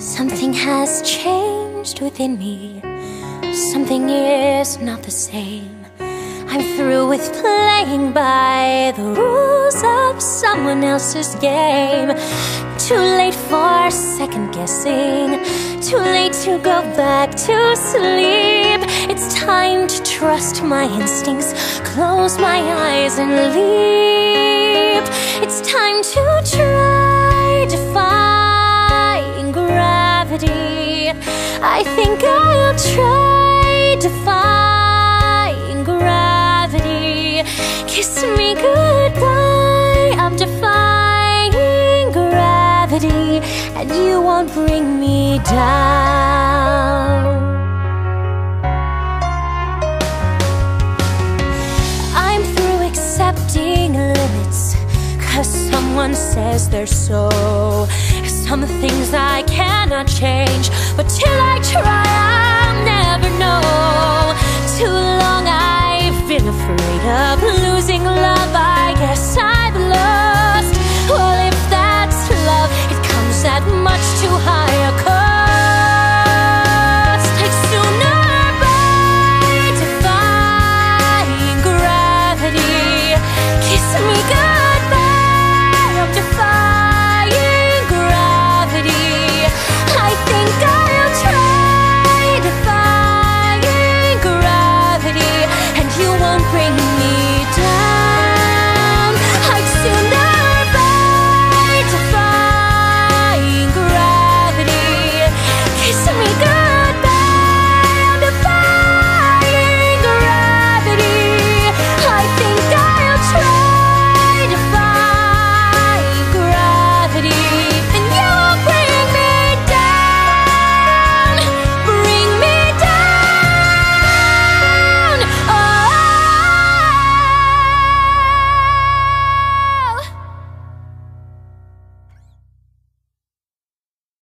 Something has changed within me. Something is not the same. I'm through with playing by the rules of someone else's game. Too late for second guessing. Too late to go back to sleep. It's time to trust my instincts. Close my eyes and leap. It's time to try defying I think I'll try defying gravity. Kiss me goodbye. I'm defying gravity, and you won't bring me down. I'm through accepting limits, cause someone says they're so. Some things I cannot change, but till I try, I'll never know.